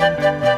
Música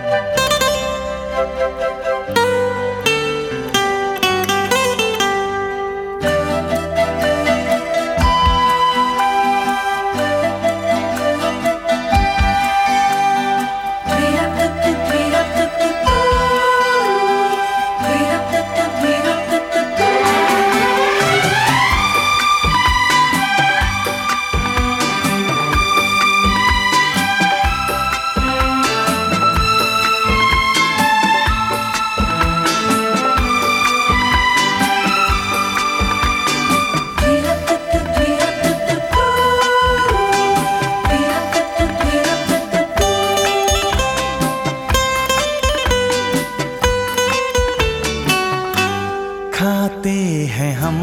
खाते हैं हम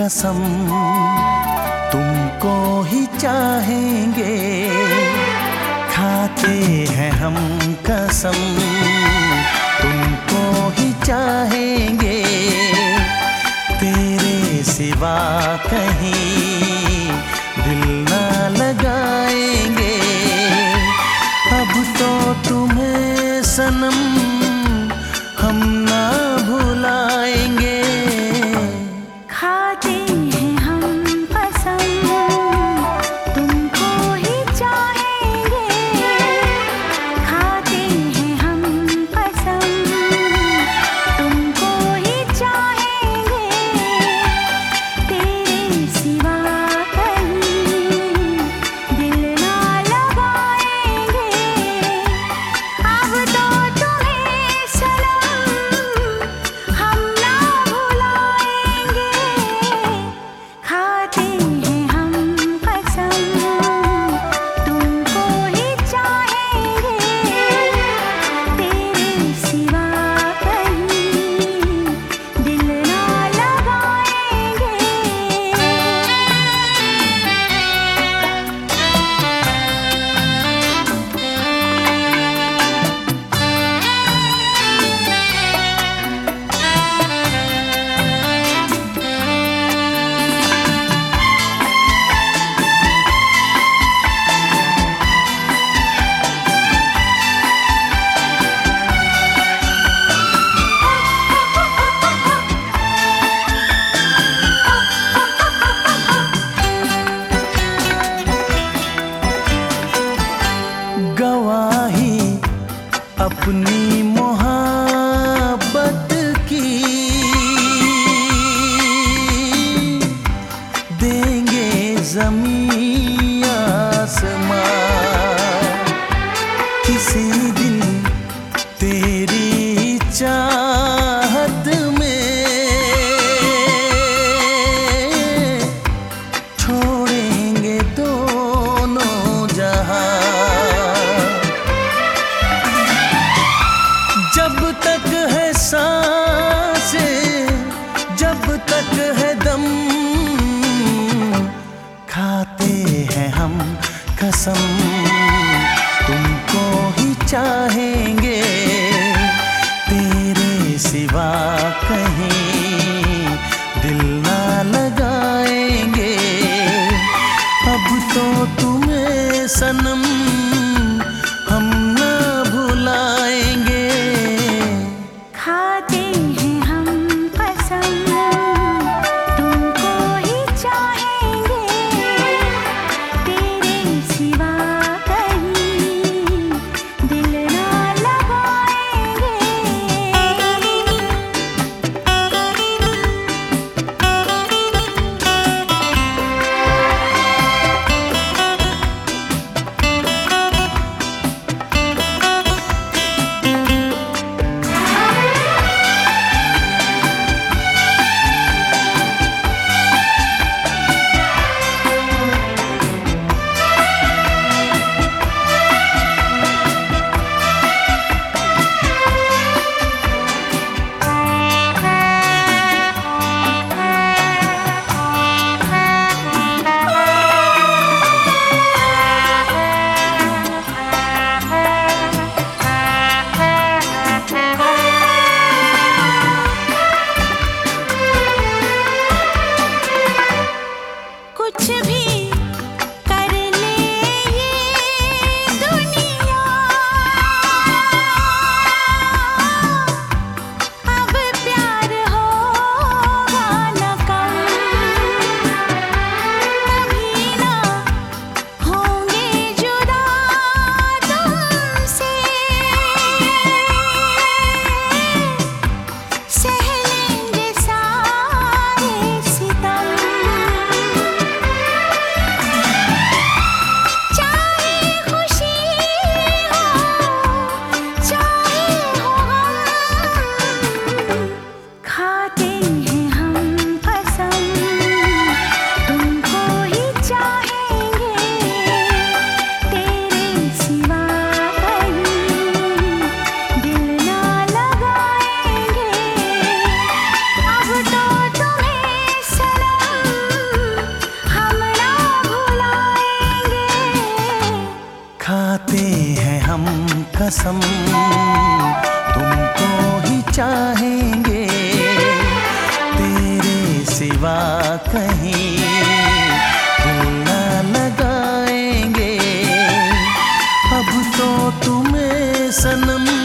कसम, तुमको ही चाहेंगे। खाते हैं हम कसम, तुमको ही चाहेंगे। तेरे सिवा कहीं दिल ना लगाएँगे। अब तो तुम्हें सनम 不，你莫 ham हम कसम तुमको तो ही चाहेंगे। तेरे सिवा कहीं लगाएँगे। अब तो तुम्हें सनम